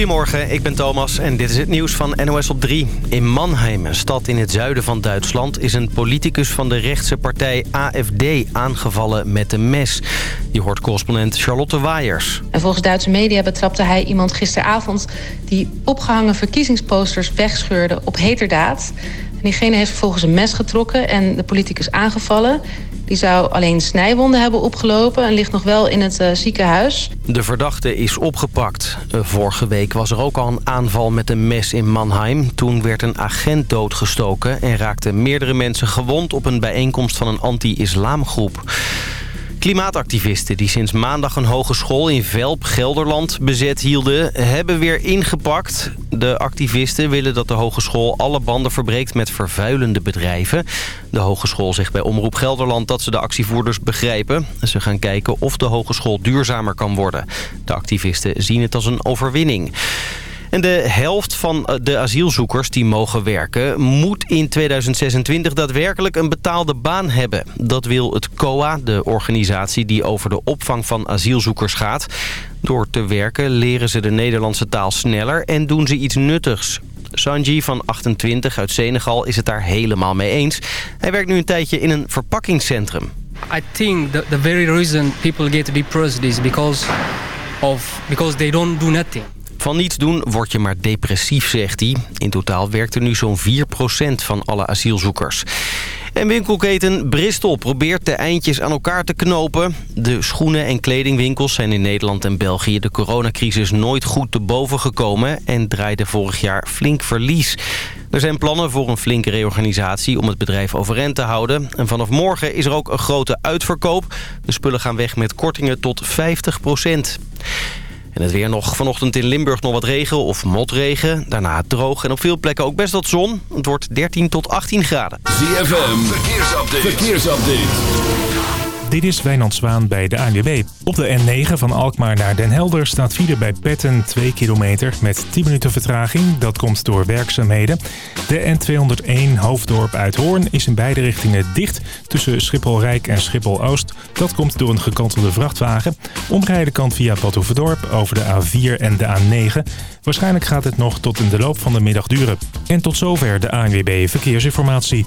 Goedemorgen, ik ben Thomas en dit is het nieuws van NOS op 3. In Mannheim, een stad in het zuiden van Duitsland... is een politicus van de rechtse partij AFD aangevallen met een mes. Je hoort correspondent Charlotte Waiers. En volgens Duitse media betrapte hij iemand gisteravond... die opgehangen verkiezingsposters wegscheurde op heterdaad. En diegene heeft vervolgens een mes getrokken en de politicus aangevallen... Die zou alleen snijwonden hebben opgelopen en ligt nog wel in het uh, ziekenhuis. De verdachte is opgepakt. Uh, vorige week was er ook al een aanval met een mes in Mannheim. Toen werd een agent doodgestoken en raakten meerdere mensen gewond... op een bijeenkomst van een anti-islamgroep. Klimaatactivisten die sinds maandag een hogeschool in Velp, Gelderland, bezet hielden, hebben weer ingepakt. De activisten willen dat de hogeschool alle banden verbreekt met vervuilende bedrijven. De hogeschool zegt bij Omroep Gelderland dat ze de actievoerders begrijpen. Ze gaan kijken of de hogeschool duurzamer kan worden. De activisten zien het als een overwinning. En de helft van eh, de asielzoekers die mogen werken... moet in 2026 daadwerkelijk een betaalde baan hebben. Dat wil het COA, de organisatie die over de opvang van asielzoekers gaat. Door te werken leren ze de Nederlandse taal sneller en doen ze iets nuttigs. Sanji van 28 uit Senegal is het daar helemaal mee eens. Hij werkt nu een tijdje in een verpakkingscentrum. I think the, the very reason people get depressed is because of because they don't do nothing. Van niets doen word je maar depressief, zegt hij. In totaal werkt er nu zo'n 4% van alle asielzoekers. En winkelketen Bristol probeert de eindjes aan elkaar te knopen. De schoenen- en kledingwinkels zijn in Nederland en België de coronacrisis nooit goed te boven gekomen... en draaiden vorig jaar flink verlies. Er zijn plannen voor een flinke reorganisatie om het bedrijf overeind te houden. En vanaf morgen is er ook een grote uitverkoop. De spullen gaan weg met kortingen tot 50 procent. En het weer nog vanochtend in Limburg nog wat regen of motregen. Daarna droog en op veel plekken ook best wat zon. Het wordt 13 tot 18 graden. ZFM, verkeersupdate. verkeersupdate. Dit is Wijnand Zwaan bij de ANWB. Op de N9 van Alkmaar naar Den Helder staat file bij Petten 2 kilometer met 10 minuten vertraging. Dat komt door werkzaamheden. De N201 Hoofddorp uit Hoorn is in beide richtingen dicht tussen Schiphol-Rijk en Schiphol-Oost. Dat komt door een gekantelde vrachtwagen. Omrijden kan via Badhoevedorp over de A4 en de A9. Waarschijnlijk gaat het nog tot in de loop van de middag duren. En tot zover de ANWB Verkeersinformatie.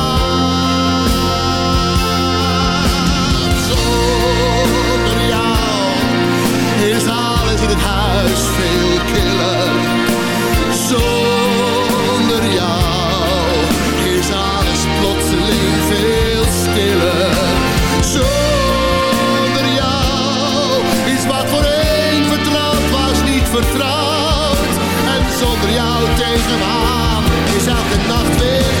veel killer. Zonder jou is alles plotseling veel stiller. Zonder jou is wat voor een vertrouwd was niet vertrouwd. En zonder jou tegenaan is elke nacht weer.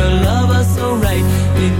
to love us so right. It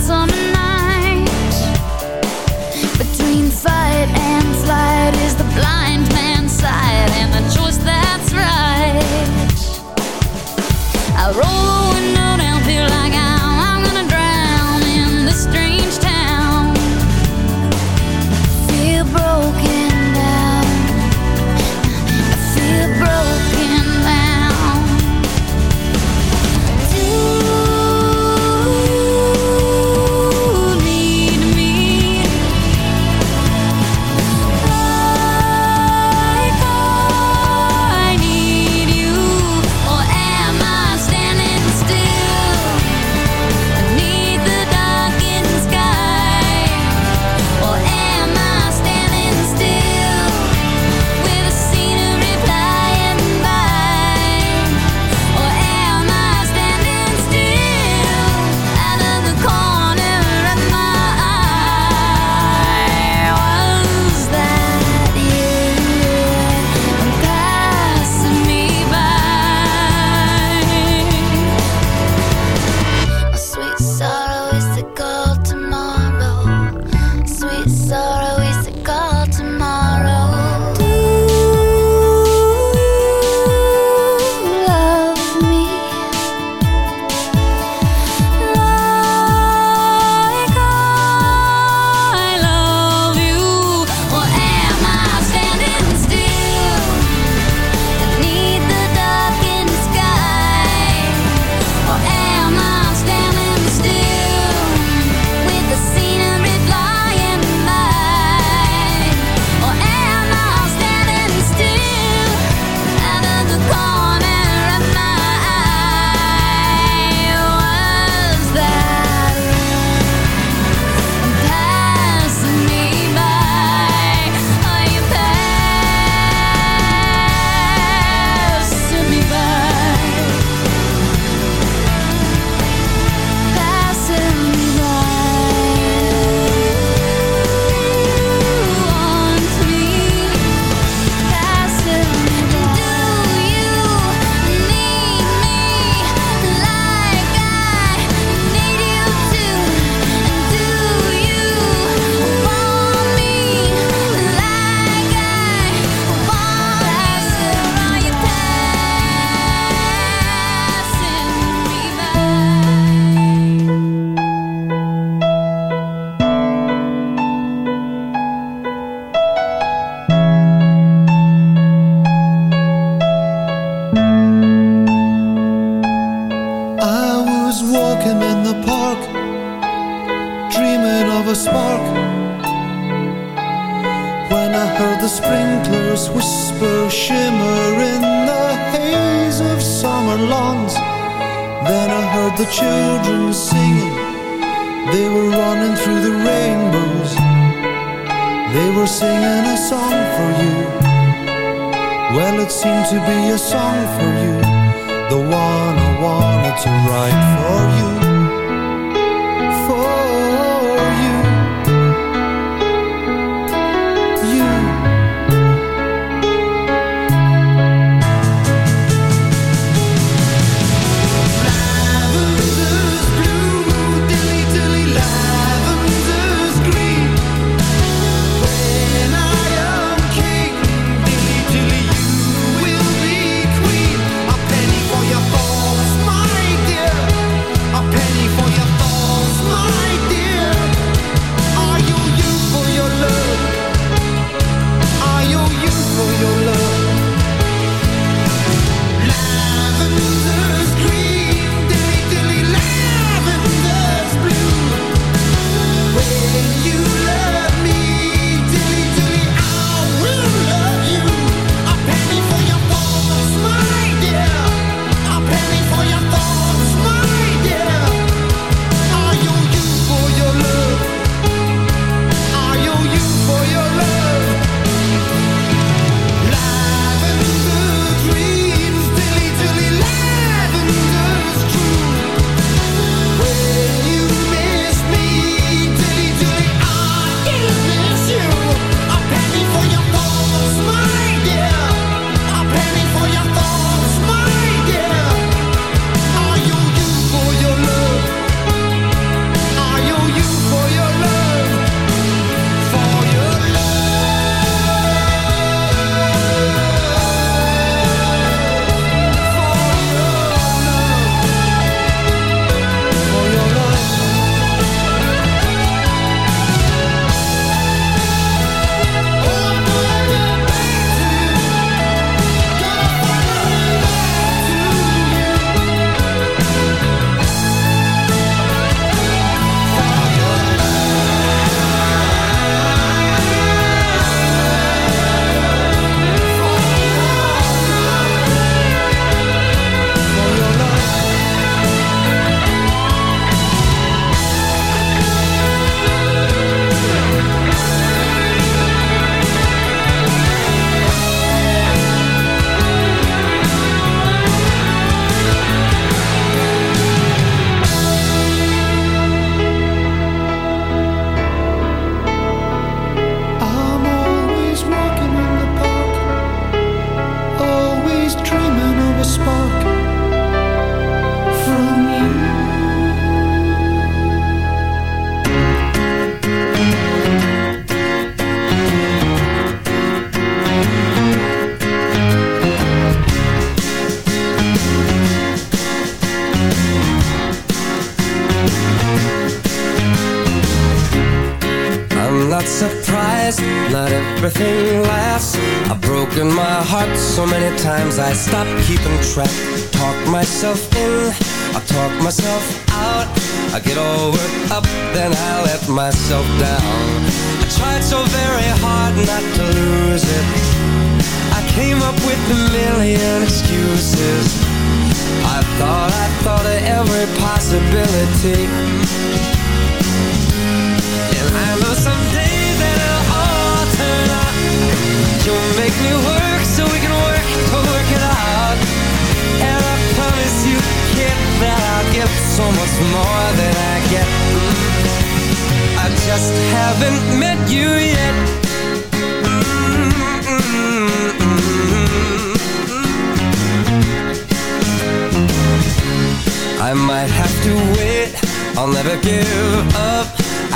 some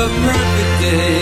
a perfect day.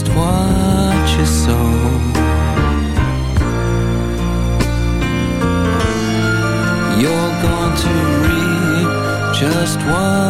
just watch your soul. You're going to reap just what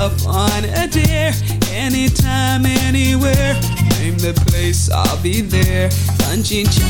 Up on a dare. Anytime, anywhere. Name the place, I'll be there. Punching.